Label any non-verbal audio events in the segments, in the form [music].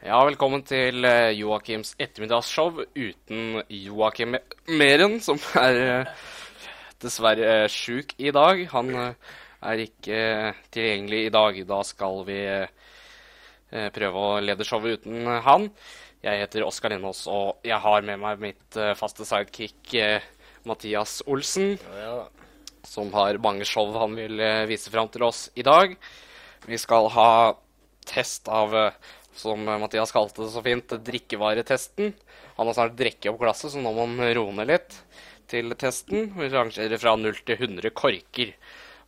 Ja, velkommen til eh, Joakims ettermiddagsshow uten Joakim Meren, som er eh, dessverre eh, sjuk i dag. Han er ikke tilgjengelig i dag. Da skal vi prøve å lede showet uten han. Jeg heter Oskar Lindås, og jeg har med meg mitt faste sidekick Mathias Olsen, som har mange show han vil vise fram til oss i dag. Vi skal ha test av som Mathias kalte det så fint, drikkevaretesten. Han har snart drukket opp glasset, så nå må han roe ned litt til testen. Vi rangerer fra 0 til 100 korker.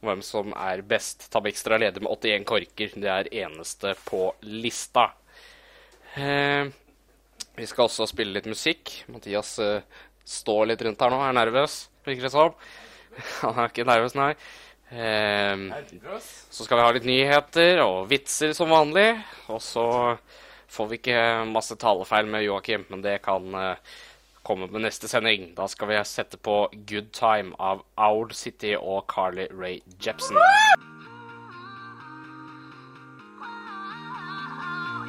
Hvem som er best. Tabextra leder med 81 korker. Det er eneste på lista. Eh, vi skal også spille litt musikk. Mathias eh, står litt rundt her nå, er nervøs, virker det som. [laughs] Han er ikke nervøs, nei. Eh, så skal vi ha litt nyheter og vitser som vanlig. Og så får vi ikke masse talefeil med Joakim, men det kan eh, komme med neste sending. Da skal vi sette på Good Time av Owl City og Carly Rae Jepsen.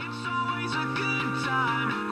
It's always a good time.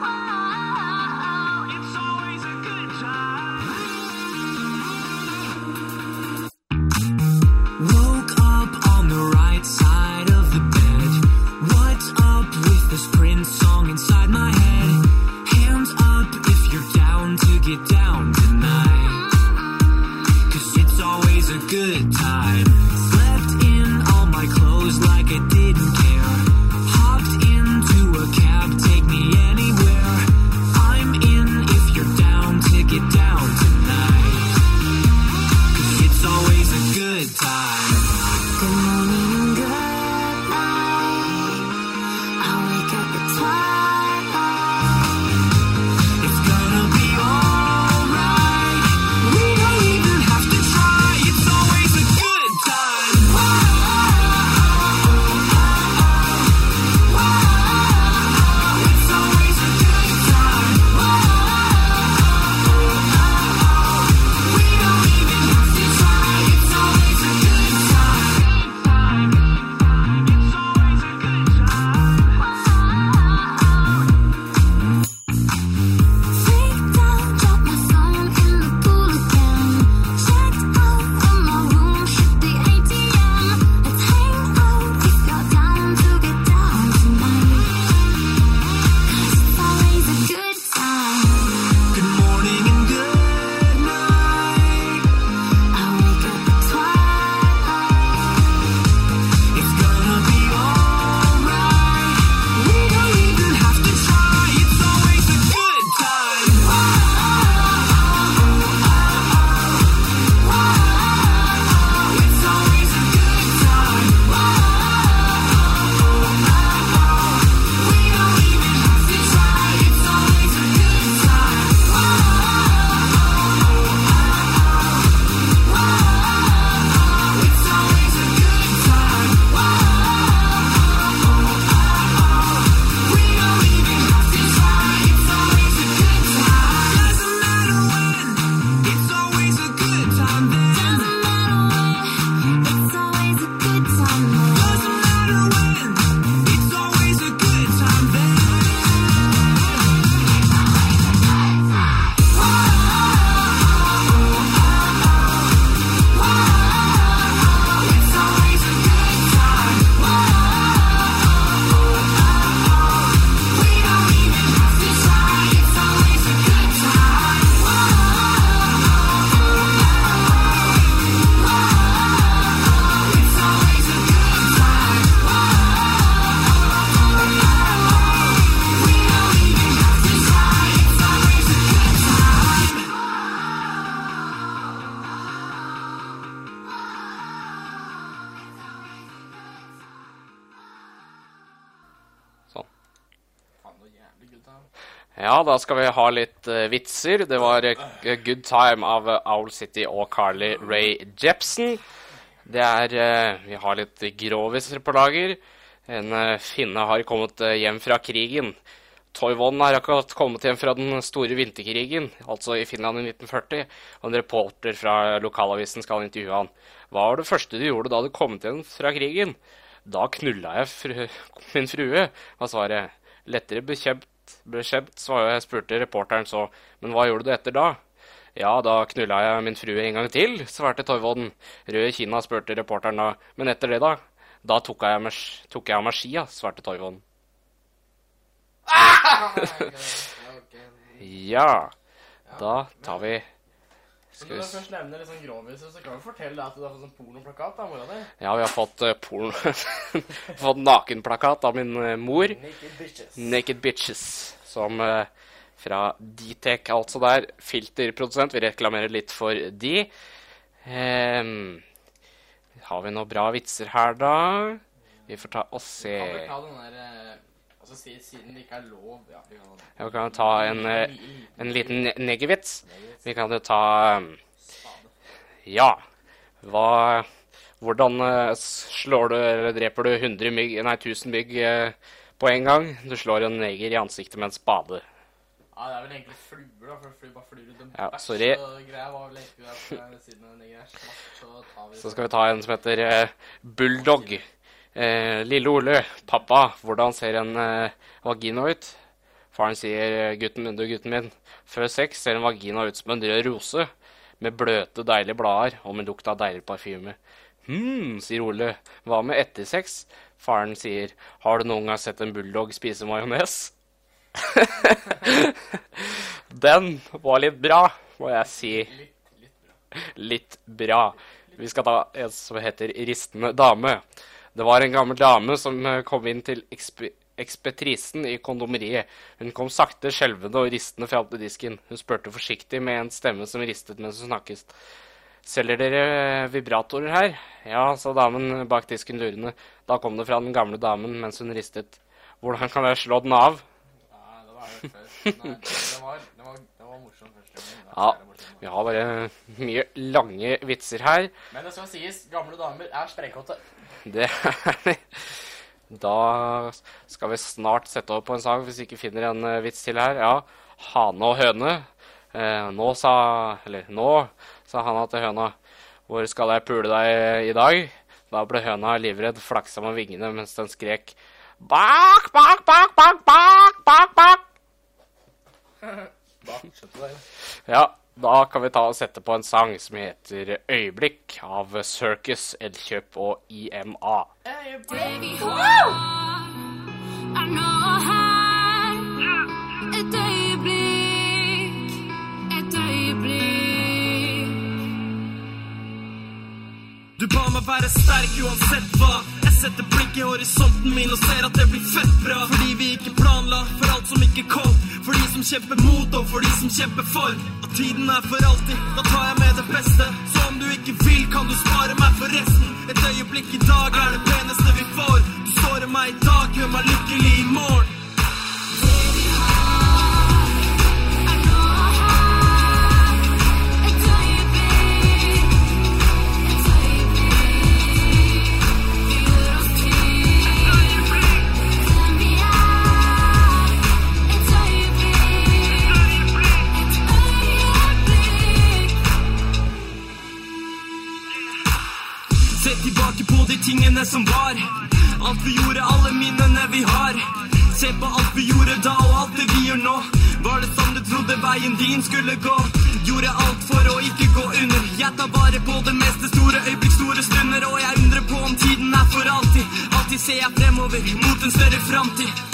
Ja, da skal vi ha litt uh, vitser. Det var uh, Good Time av eh, Owl City og Carly Rae Jepsen. Det er Vi har litt groviser på lager. En finne har kommet hjem fra krigen. Toivon har akkurat kommet hjem fra den store vinterkrigen, altså i Finland i 1940. Og en reporter fra lokalavisen skal intervjue han. Hva var det første du gjorde da du kom hjem fra krigen? Da knulla jeg fru, min frue, var svaret. Lettere bekjent, bekjent spurte reporteren så. Men hva gjorde du etter da? Ja, da knulla jeg min frue en gang til, svarte Toivodden. Rød Kina spurte reporteren da. Men etter det, da? Da tok jeg, med, tok jeg av meg skia, svarte Toivodden. [laughs] Ja, da tar vi Skal Skal du først nevne litt sånn groviser, så kan du fortelle deg at du har fått sånn pornoplakat av mora di. Ja, vi har fått uh, porno [laughs] Fått nakenplakat av min uh, mor. Naked bitches. Naked Bitches, som uh, fra D-Tech, altså der. Filterprodusent. Vi reklamerer litt for de. Um, har vi noen bra vitser her, da? Vi får ta og se. Kan vi ta den der Altså, siden det ikke er lov Ja, vi kan Ja, vi kan ta en, eh, en liten ne- negevits. Vi kan jo ta ehm, Ja. Hva Hvordan eh, slår du eller dreper du 100 mygg Nei, 1000 mygg eh, på en gang? Du slår en neger i ansiktet med en spade. Ja, det er vel egentlig fluer, da, for fluer bare flyr rundt en Ja, bæsj, sorry. og greia var vel egentlig eh, siden den neger er svart, så tar vi Så skal vi ta en som heter uh, Bulldog. Eh, Lille Ole, pappa, hvordan ser en eh, vagina ut? Faren sier, gutten min, du gutten min, før sex ser en vagina ut som en rød rose, med bløte, deilige blader og med lukt av deilig parfyme. Hm, sier Ole, hva med etter sex? Faren sier, har du noen gang sett en bulldog spise majones? [laughs] Den var litt bra, må jeg si litt, litt bra. litt bra. Vi skal ta en som heter Ristende dame. Det var en gammel dame som eh, kom inn til ekspe ekspetrisen i kondomeriet. Hun kom sakte, skjelvende og ristende fram til disken. Hun spurte forsiktig med en stemme som ristet mens hun snakket. Selger dere eh, vibratorer her? Ja, sa damen bak disken lurende. Da kom det fra den gamle damen mens hun ristet. Hvordan kan jeg slå den av? Nei, det var det før. Nei, det var, det var, det var morsomt Ja, vi har bare mye lange vitser her. Men det skal sies, gamle damer er sprengkåte. Det er Da skal vi snart sette opp på en sang, hvis vi ikke finner en eh, vits til her. Ja, hane og høne. Eh, nå sa Eller nå sa hana til høna. Hvor skal jeg pule deg i dag? Da ble høna livredd, flaksa med vingene mens den skrek bak, bak, bak, bak, bak, bak, bak. [laughs] Ja, da kan vi ta og sette på en sang som heter Øyeblikk av Circus, Elkjøp og IMA. Her. Et øyeblikk, et øyeblikk. Du ba meg være sterk uansett hva. Setter blikk i horisonten min og ser at det blir fett bra. Fordi vi ikke planla for alt som ikke kom. For de som kjemper mot og for de som kjemper for. At tiden er for alltid, da tar jeg med det beste. Så om du ikke vil, kan du spare meg for resten. Et øyeblikk i dag er det peneste vi får. Du sårer meg i dag, gjør meg lykkelig i morgen. Tingene som var. Alt vi gjorde, alle minnene vi har. Se på alt vi gjorde da, og alt det vi gjør nå. Var det sånn du trodde veien din skulle gå? Gjorde alt for å ikke gå under. Jeg tar vare på det meste, store øyeblikk, store stunder. Og jeg undrer på om tiden er for alltid. Alltid ser jeg fremover, mot en større framtid.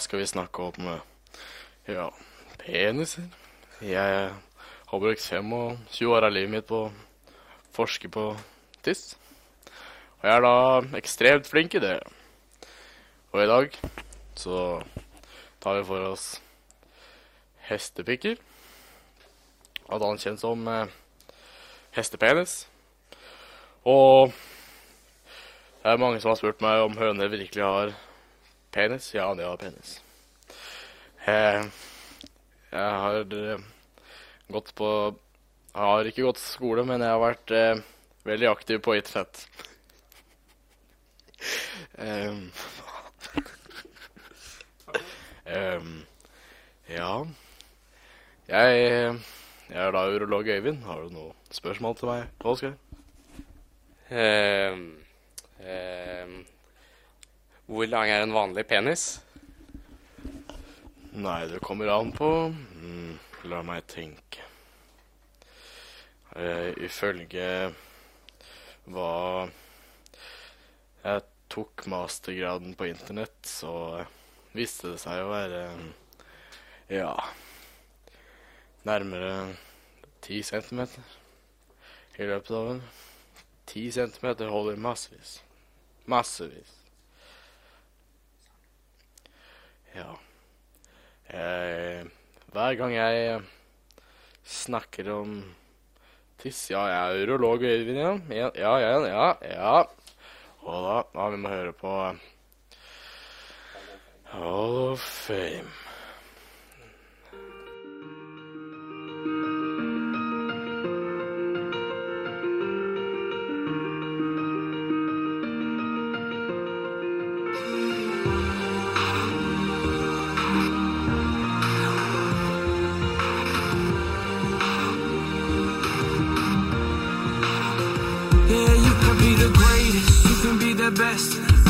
Skal vi snakke om eh, ja, peniser. Jeg har brukt 25 år av livet mitt på å forske på tiss. Og jeg er da ekstremt flink i det. Og i dag så tar vi for oss hestepikker. Han kjent som eh, hestepenis. Og det er mange som har spurt meg om høner virkelig har penis. Ja, det var penis. Eh, jeg har eh, gått på Jeg har ikke gått skole, men jeg har vært eh, veldig aktiv på Itfett. um, um, ja jeg, jeg er da urolog Øyvind. Har du noe spørsmål til meg, Oskar? Ehm, ehm, hvor lang er en vanlig penis? Nei, det kommer an på mm, La meg tenke. Uh, ifølge hva jeg tok mastergraden på internett, så viste det seg å være ja nærmere ti centimeter i løpet av en Ti centimeter holder massevis. Massevis. Ja. Jeg, hver gang jeg snakker om tiss Ja, jeg er urolog, Øyvind. Ja, ja, ja. ja, ja. Og da, da vi må høre på Hall of Fame.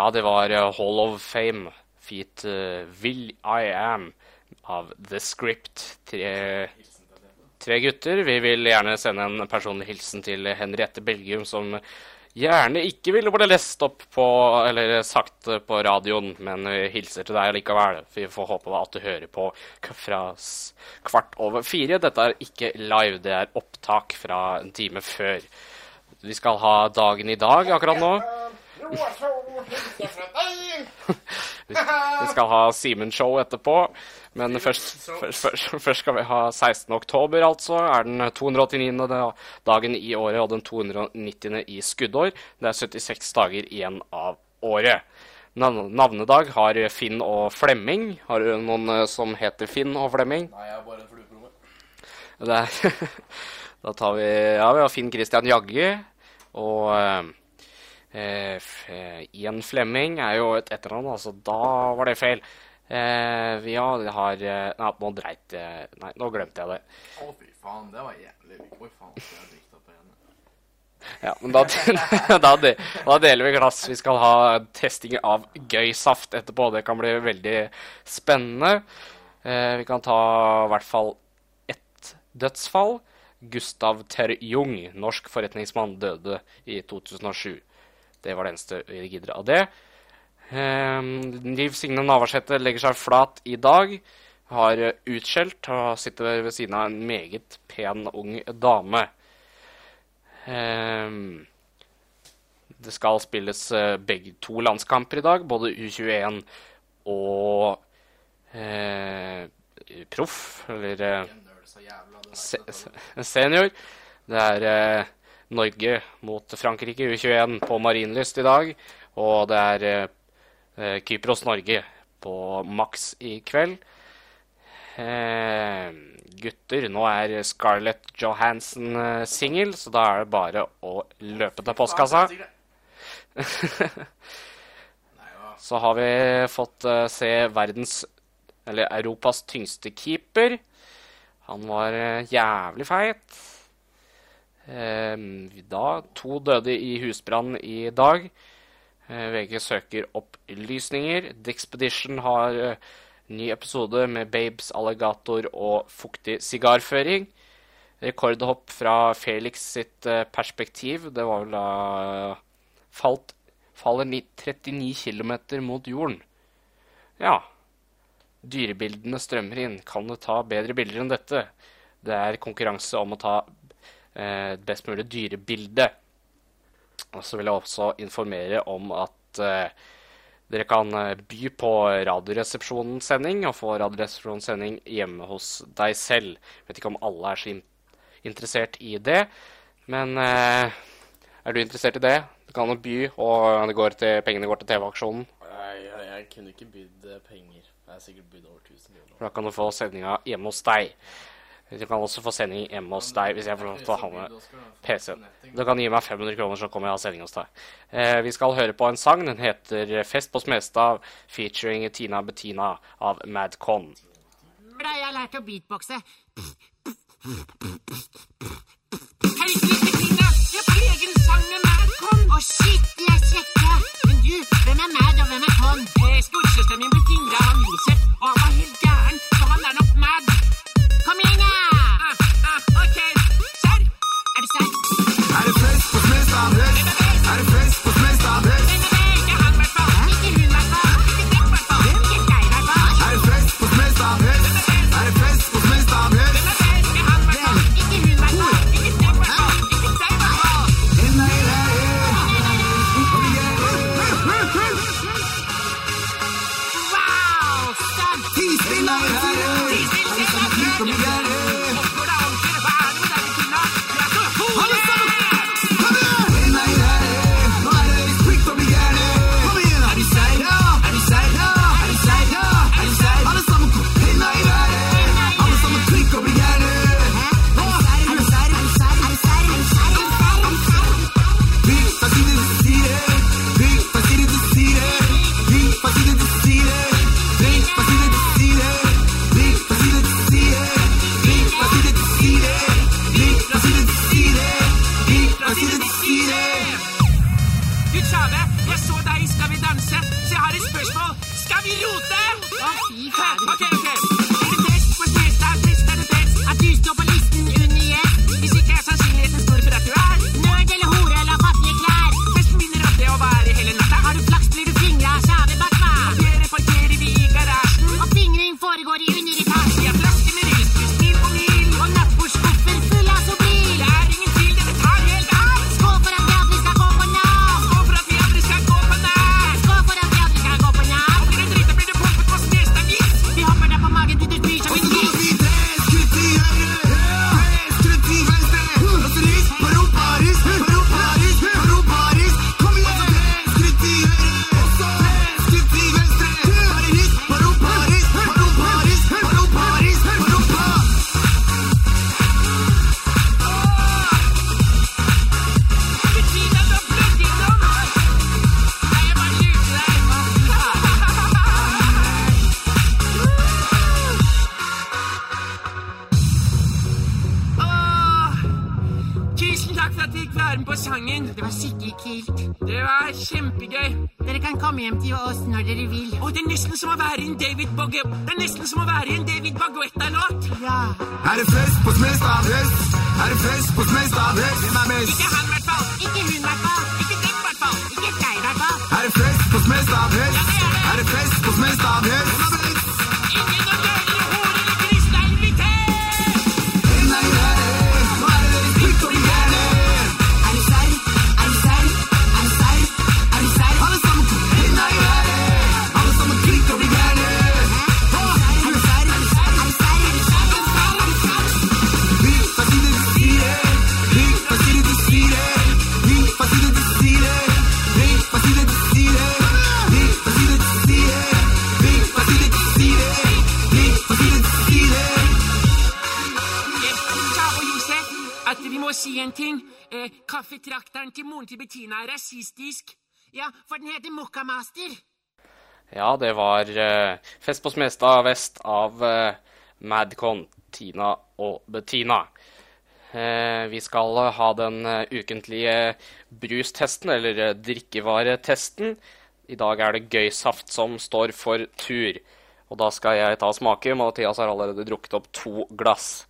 Ja, det var eh, Hall of Fame, feat uh, Will I Am av The Script. Tre, tre gutter. Vi vil gjerne sende en personlig hilsen til Henriette Belgium, som gjerne ikke ville blitt lest opp på, eller sagt på radioen, men vi hilser til deg likevel. Vi får håpe at du hører på fra kvart over fire. Dette er ikke live, det er opptak fra en time før. Vi skal ha dagen i dag akkurat nå. Vi skal ha Simen-show etterpå. Men først, først, først, skal vi ha 16. oktober, altså. Er den 289. dagen i året og den 290. i skuddår. Det er 76 dager igjen av året. Navnedag har Finn og Flemming. Har du noen eh, som heter Finn og Flemming? Nei, jeg er bare en flue på rommet. Det er, [laughs] da tar vi Ja, vi har Finn Christian Jagge. Og eh, Ian Flemming er jo et etternavn, altså da var det feil. Eh, ja, har, har eh, Nei, nå dreit Nei, nå glemte jeg det. Å, fy faen, det var jævlig Oi, faen. Jeg drikta på henne. Ja, men da, [laughs] da, da deler vi glass. Vi skal ha testing av gøy saft etterpå. Det kan bli veldig spennende. Eh, vi kan ta i hvert fall ett dødsfall. Gustav Terjung, norsk forretningsmann, døde i 2007. Det var det eneste vi gidder av det. Eh, Liv Signe Navarsete legger seg flat i dag. Har utskjelt og sitter ved siden av en meget pen, ung dame. Um, det skal spilles eh, begge to landskamper i dag, både U21 og uh, proff, eller. Det se, se- senior. Det er eh, Norge mot Frankrike U21 på Marienlyst i dag. Og det er eh, Kypros-Norge på maks i kveld. Eh, gutter, nå er Scarlett Johansen eh, singel, så da er det bare å løpe til postkassa. [laughs] Så har vi fått eh, se verdens, eller Europas tyngste keeper. Han var eh, jævlig feit. Ehm, da, to døde i husbrann i dag. Eh, VG søker opplysninger. Dexpedition Expedition har eh, ny episode med babes, alligator og fuktig sigarføring. Rekordhopp fra Felix sitt eh, perspektiv. Det var vel da falt, faller 39 km mot jorden. Ja. Dyrebildene strømmer inn. Kan du ta bedre bilder enn dette? Det er konkurranse om å ta eh, best mulig dyrebilde. Og så vil jeg også informere om at eh, dere kan eh, by på Radioresepsjonens sending, og få Radioresepsjonens sending hjemme hos deg selv. Jeg Vet ikke om alle er så in interessert i det, men er du interessert i det? Du kan jo by, og det går til, pengene går til TV-aksjonen. Jeg, jeg, jeg kunne ikke bydd penger. Jeg har sikkert bydd over 1000 kroner. Da kan du få sendinga hjemme hos deg. Du kan også få sending hjemme hos deg hvis jeg får lov til å ha med PC-en. Du kan gi meg 500 kroner, så kommer jeg og har sending hos deg. Eh, vi skal høre på en sang. Den heter 'Fest på Smestad' featuring Tina Bettina av Madcon. Da jeg lært å beatboxe. Herregud, Bettina! Jeg har egen sang med Madcon! Å, shit, de er kjekke! Men du, hvem er Mad, og hvem er Con? Eh, Storesøsteren min Bettina han Josef, og han var helt gæren, fest på Bogge... Det er nesten som å være i en David Baguetta-låt. Ja. Er det fest på Smestad hest? Er det fest på Smestad hest? Hvem er best? Ikke han, i hvert fall. Ikke hun, hvertfall. Ikke den, i hvert fall. Ikke deg, hvertfall. Er det fest på Smestad hest? Er det fest på er best? Ingen si en ting. Eh, kaffetrakteren til moren til Bettina er rasistisk. Ja, for den heter Mokkamaster. Ja, det var eh, Fest på Smestad vest av eh, Madcon, Tina og Bettina. Eh, vi skal ha den eh, ukentlige brustesten, eller eh, drikkevaretesten. I dag er det Gøysaft som står for tur. Og da skal jeg ta og smake. Mathias har allerede drukket opp to glass.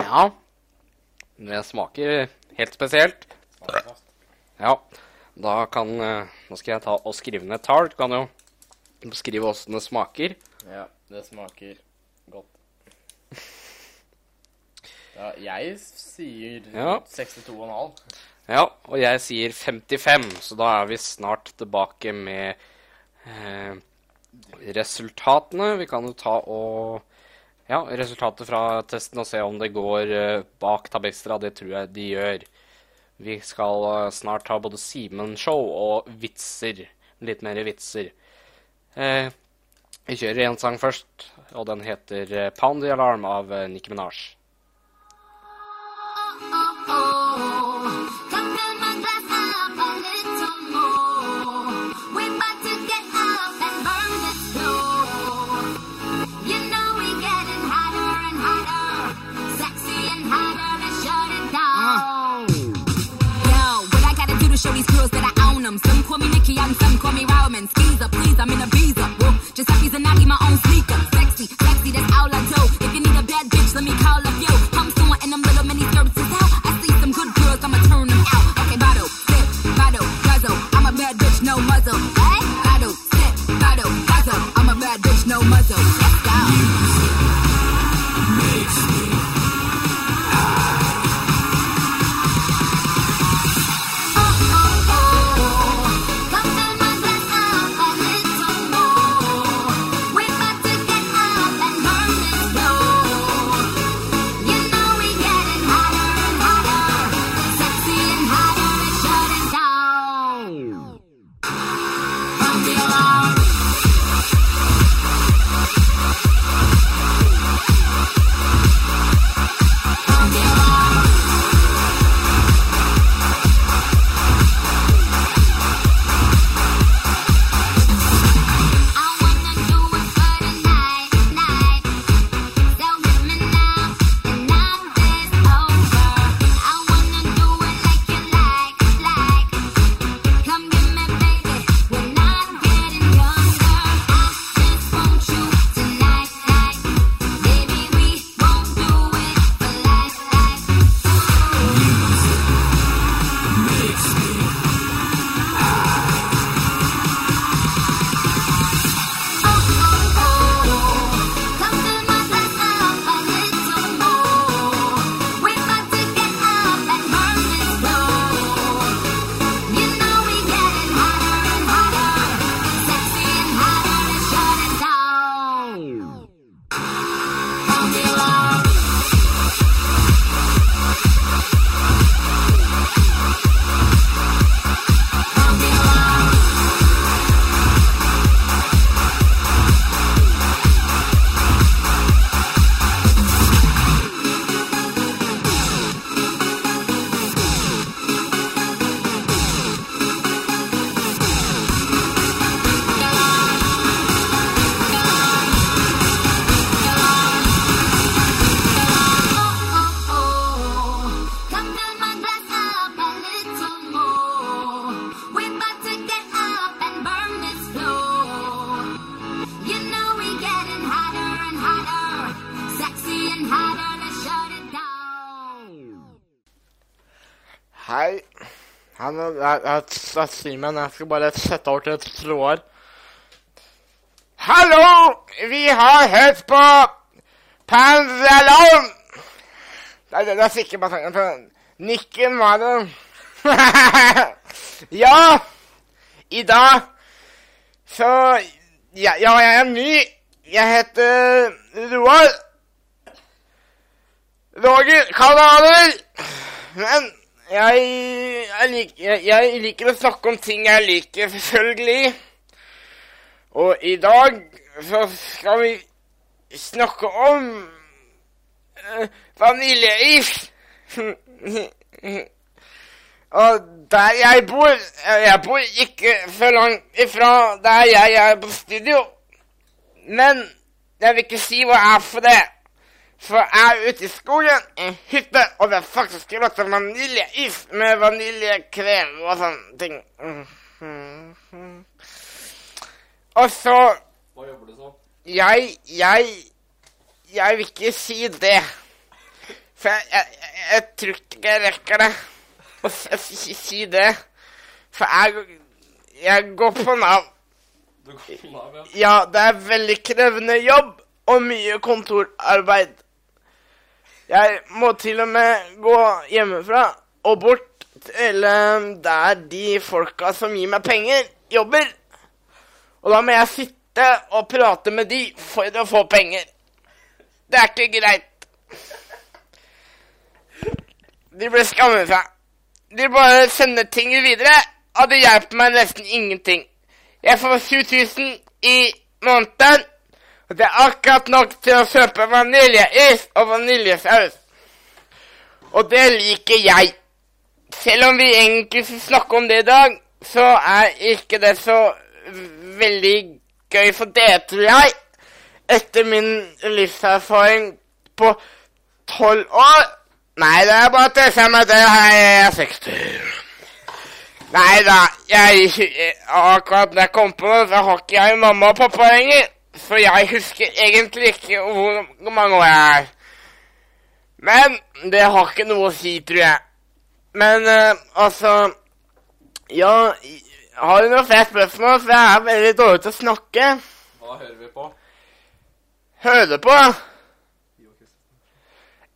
Ja, det smaker helt spesielt. Ja, da kan eh, Nå skal jeg ta og skrive ned tall. Du kan jo beskrive åssen det smaker. Ja, det smaker godt. Ja, jeg sier Ja. 62,5. Ja, og jeg sier 55, så da er vi snart tilbake med eh, resultatene. Vi kan jo ta og Ja, resultatet fra testen og se om det går eh, bak Tabextra. Det tror jeg de gjør. Vi skal eh, snart ha både Simen-show og vitser. Litt mer vitser. Eh, vi kjører én sang først, og den heter 'Pound the Alarm' av Nicki Minaj. These girls that I own them. Some call me Nikki and some call me Roman. Skeezer, please, I'm in a visa. Whoa, happy and I my own sneaker. Sexy, sexy, that's all I do. If you need a bad bitch, let me call up. I'm someone in them little mini skirts is out. I see some good girls, I'ma turn them out. Okay, bottle, sip, bottle, guzzle. I'm a bad bitch, no muzzle. Hey, bottle, sip, bottle, guzzle. I'm a bad bitch, no muzzle. Let's go. Jeg, jeg, jeg, Simen, jeg skal bare sette over til et slår. Hallo! Vi har hørt på Panzerlon! Det, det, det er sikkert bare sangen Nikken var det. [laughs] ja! I dag så ja, ja, jeg er ny. Jeg heter Roar. Roger Kanaler. Men jeg, jeg, lik, jeg, jeg liker å snakke om ting jeg liker, selvfølgelig. Og i dag så skal vi snakke om uh, vaniljeis. [laughs] Og der jeg bor eh, Jeg bor ikke så langt ifra der jeg er på studio. Men jeg vil ikke si hva jeg er for det. Jeg er ute i skogen, i en hytte, og det er faktisk til vaniljeis med vaniljekrem og sånne ting. Mhm. Og så Hva jobber du som? jeg, jeg Jeg vil ikke si det. For jeg, jeg, jeg, jeg tror ikke jeg rekker det. Å jeg si, si det. For jeg, jeg går på Nav. Du går på Nav, ja. Ja, det er veldig krevende jobb og mye kontorarbeid. Jeg må til og med gå hjemmefra og bort til eh, der de folka som gir meg penger, jobber. Og da må jeg sitte og prate med de for å få penger. Det er ikke greit. De blir skammet seg. De bare sender ting videre, og det hjelper meg nesten ingenting. Jeg får 7000 i måneden, det er akkurat nok til å kjøpe vaniljeis og vaniljesaus. Og det liker jeg. Selv om vi egentlig skal snakke om det i dag, så er ikke det så veldig gøy for dere, tror jeg. Etter min livserfaring på tolv år. Nei, det er bare å tøyse med det jeg er 60. Nei da, jeg, akkurat når jeg kom på det, så har ikke jeg mamma og pappa lenger. Så jeg husker egentlig ikke hvor mange år jeg er. Men det har ikke noe å si, tror jeg. Men uh, altså Ja, har du noen flere spørsmål? For jeg er veldig dårlig til å snakke. Hva hører vi på? Hører på.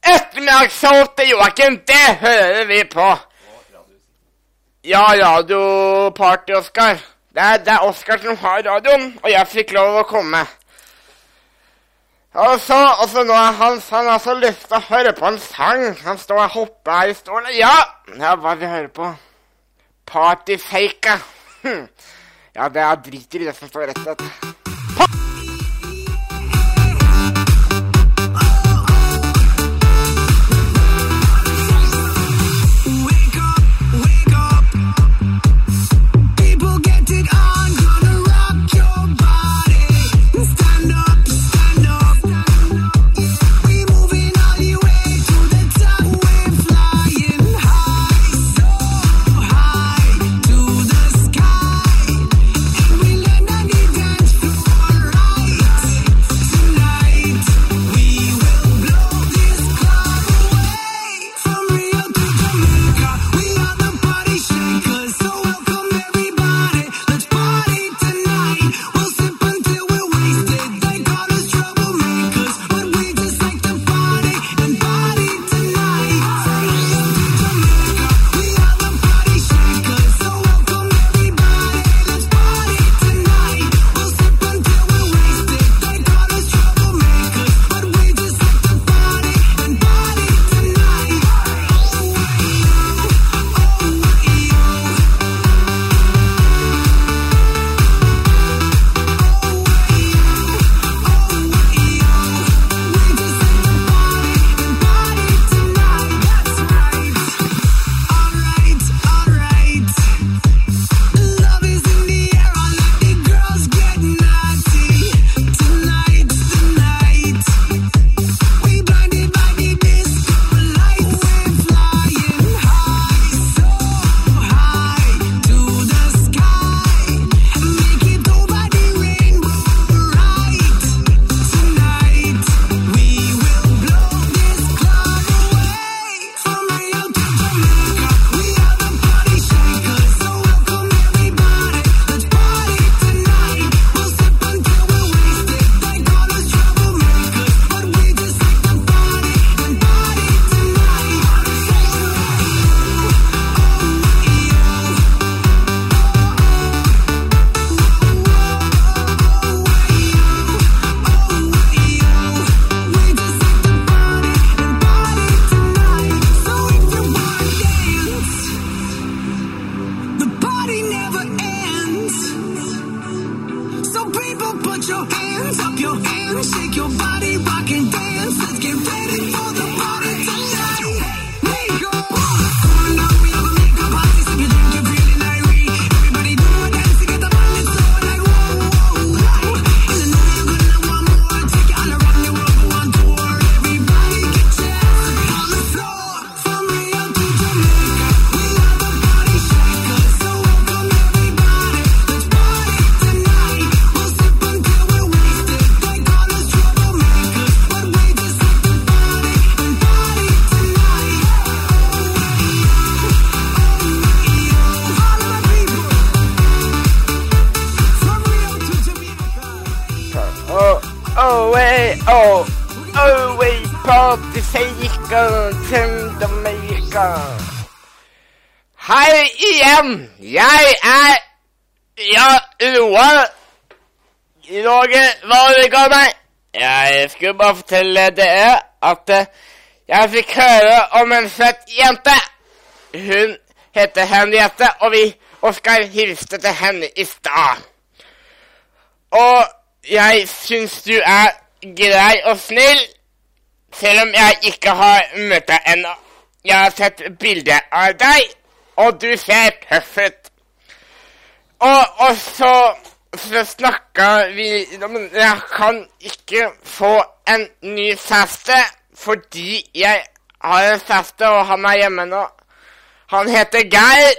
Ettermiddagsshow til Joakim, det hører vi på. Ja, Radio Party Oscar. Det er, det er Oskar som har radioen, og jeg fikk lov å komme. Og så, og så nå har han, han har lyst til å høre på en sang. Han står og hopper her i stolen. Ja, ja hva vil jeg høre på? Partyfake. Hm. Ja, det er driter i det som står rett etter. Skulle bare fortelle dere at eh, jeg fikk høre om en søt jente. Hun heter Henriette, og vi, Oskar, hilste til henne i stad. Og jeg syns du er grei og snill, selv om jeg ikke har møtt deg ennå. Jeg har sett bilde av deg, og du ser tøff ut. Og, og så, så snakka vi Men jeg kan ikke få en ny kjæreste fordi jeg har en kjæreste, og han er hjemme nå. Han heter Geir.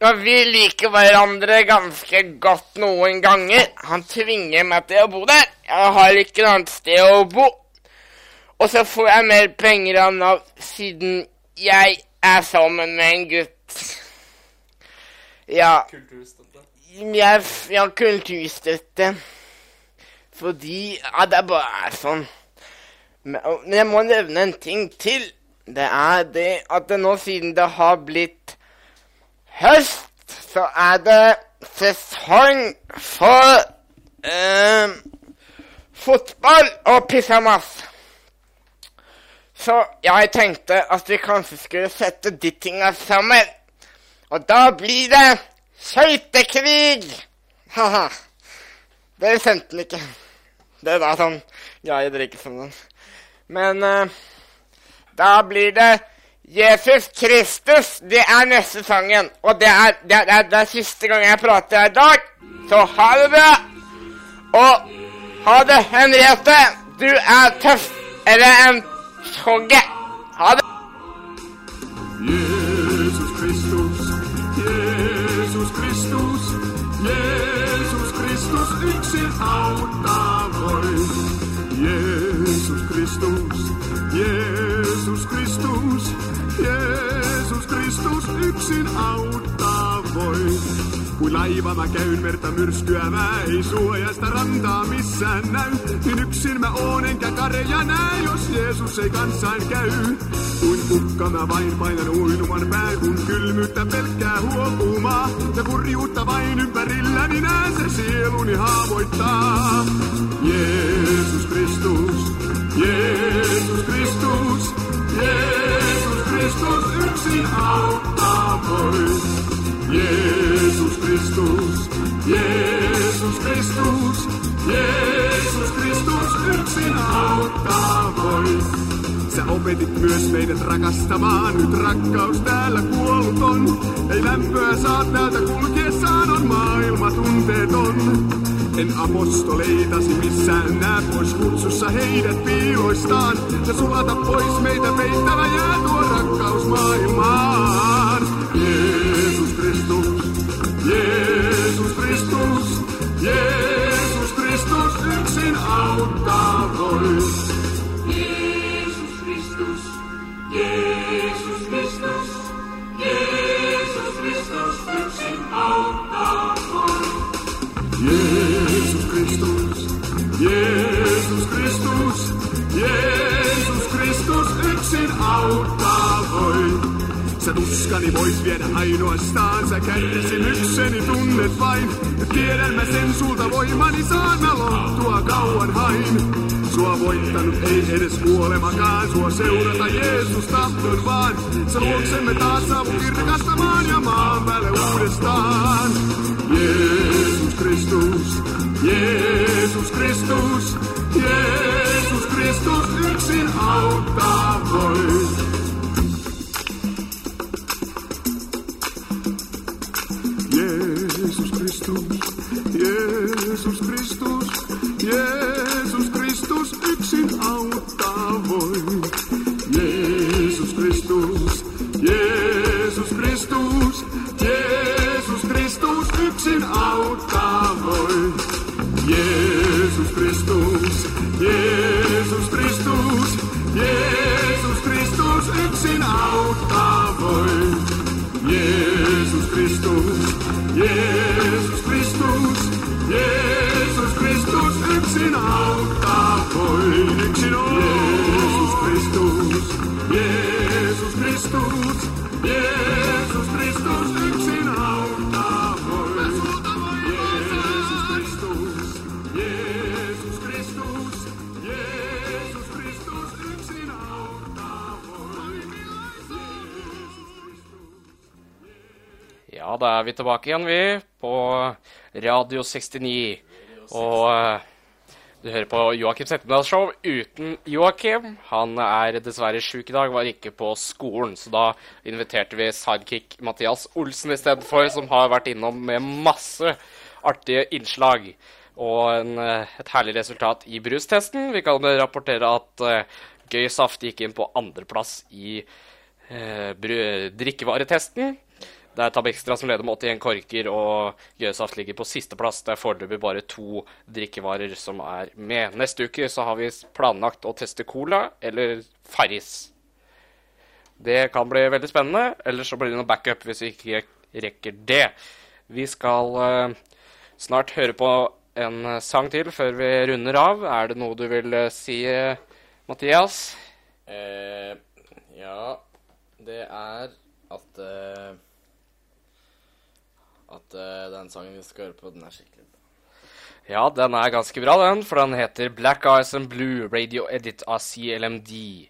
Og vi liker hverandre ganske godt noen ganger. Han tvinger meg til å bo der. Jeg har ikke noe annet sted å bo. Og så får jeg mer penger av Nav siden jeg er sammen med en gutt. Ja, Kulturstøtte. Jeg jeg har kulturstøtte. Fordi Ja, det bare er sånn. Men jeg må nevne en ting til. Det er det at det nå siden det har blitt høst, så er det sesong for eh, fotball og pyjamas. Så jeg tenkte at vi kanskje skulle sette de tinga sammen. Og da blir det skøytekrig! Haha. Dere sendte den ikke. Det var sånn greie dere ikke den. Men uh, da blir det Jesus Kristus. Det er neste sangen. Og det er, det er, det er siste gang jeg prater her i dag. Så ha det bra. Og ha det, Henriette. Du er tøff. Eller en skjogge. Ha det. Yksin auta voi. Kuin laiva mä käyn merta myrskyä, mä ei suojasta rantaa missään näy. Niin yksin mä oon enkä kareja näe, jos Jeesus ei kanssaan käy. Kuin kukka mä vain painan uinuman pää, kun kylmyyttä pelkkää huopumaa. Ja kurjuutta vain ympärilläni näen se sieluni haavoittaa. Jeesus Kristus, Jeesus Kristus, Jeesus Kristus yksin auttaa voi. Jeesus Kristus, Jeesus Kristus, Jeesus Kristus yksin auttaa voi. Sä opetit myös meidät rakastamaan, nyt rakkaus täällä kuollut on. Ei lämpöä saa täältä kulkiessaan, on maailma tunteeton. En apostoleitasi missään näe pois kutsussa heidät piiloistaan. Ja sulata pois meitä peittävä jää tuo rakkaus maailmaan. Jeesus Kristus, Jeesus Kristus, Jeesus Kristus yksin auttaa voi. Jeesus Kristus, Jeesus Kristus, yksin voi. Jeesus Kristus, Jeesus Kristus, Jeesus Kristus yksin voi. Tuskani vois viedä ainoastaan, sä kärsimykseni tunnet vain. Tiedän mä sen sulta voimani saan, mä lohtua kauan hain. Sua voittanut ei edes kuolemakaan, sua seurata Jeesus tahton vaan. Sä luoksemme taas saavu kirkastamaan ja maan päälle uudestaan. Jeesus Kristus, Jeesus Kristus, Jeesus Kristus yksin auttaa voi. Jeesus Kristus, Jeesus Kristus, Jeesus Kristus, Jeesus Kristus yksin auttaa voi. Jeesus Kristus, Jeesus Kristus, Jeesus Kristus yksin auttaa er vi tilbake igjen, vi, på Radio 69. Og uh, du hører på Joakims ettermiddagsshow uten Joakim. Han er dessverre sjuk i dag, var ikke på skolen. Så da inviterte vi sidekick Mathias Olsen istedenfor, som har vært innom med masse artige innslag. Og en, eh, et herlig resultat i brustesten. Vi kan rapportere at uh, Gøy Saft gikk inn på andreplass i uh, drikkevaretesten. Det er Tabextra som leder med 81 korker, og Gjøsaft ligger på sisteplass. Det er foreløpig bare to drikkevarer som er med. Neste uke så har vi planlagt å teste Cola eller Farris. Det kan bli veldig spennende, eller så blir det noe backup hvis vi ikke rekker det. Vi skal eh, snart høre på en eh, sang til før vi runder av. Er det noe du vil eh, si, Mathias? Eh, ja, det er at eh, At uh, den sangen vi skal høre på, den er skikkelig bra. Ja, den er ganske bra, den, for den heter Black Eyes and Blue Radio Edit av CLMD.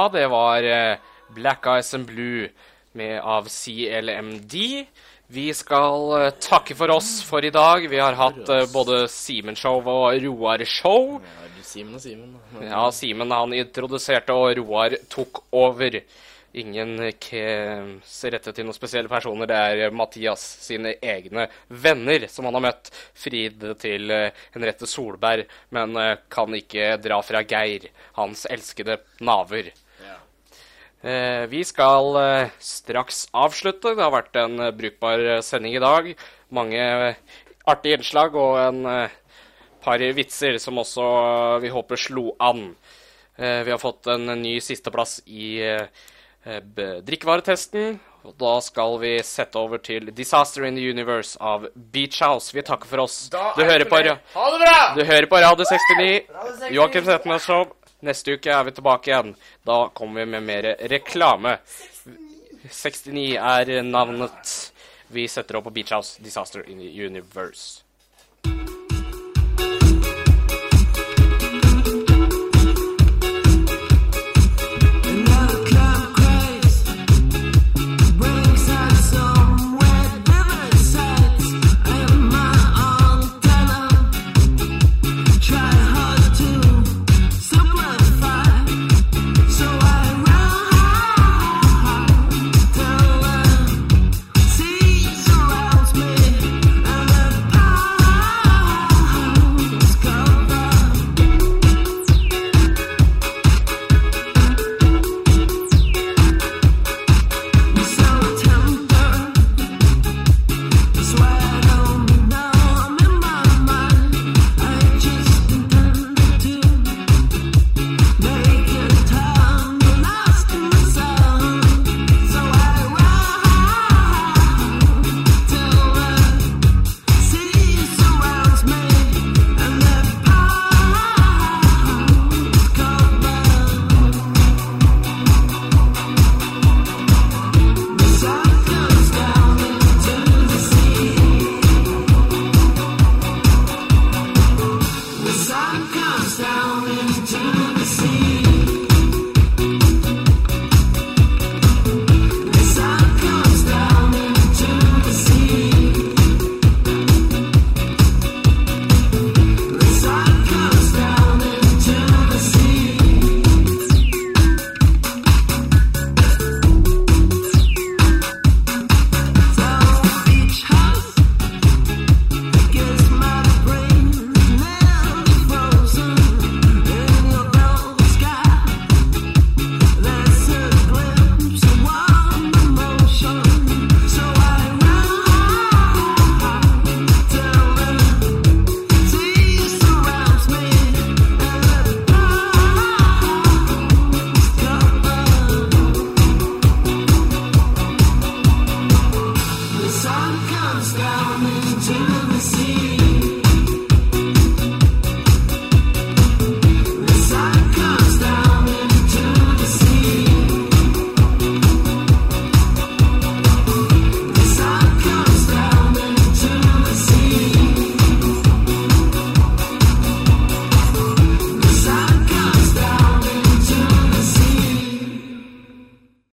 Ja, det var eh, Black Eyes and Blue med av CLMD. Vi skal eh, takke for oss for i dag. Vi har hatt eh, både Simen-show og Roar-show. Ja, Simen og Simen. Ja, Simen han introduserte, og Roar tok over. Ingen ser rette til noen spesielle personer. Det er Mathias sine egne venner som han har møtt. Frid til Henriette Solberg, men kan ikke dra fra Geir, hans elskede naver. Eh, vi skal eh, straks avslutte. Det har vært en eh, brukbar sending i dag. Mange artige innslag og en par vitser som også vi håper slo an. Vi har fått en ny sisteplass i drikkevaretesten. Og da skal vi sette over til 'Disaster in the Universe' av Beach House. Vi takker for oss. Du er hører på! Du hører på Radio 69. Radio 69. Joakim Setnes Show. Neste uke er vi tilbake igjen. Da kommer vi med mer reklame. 69 er navnet. Vi setter opp på Beach House 'Disaster Universe'.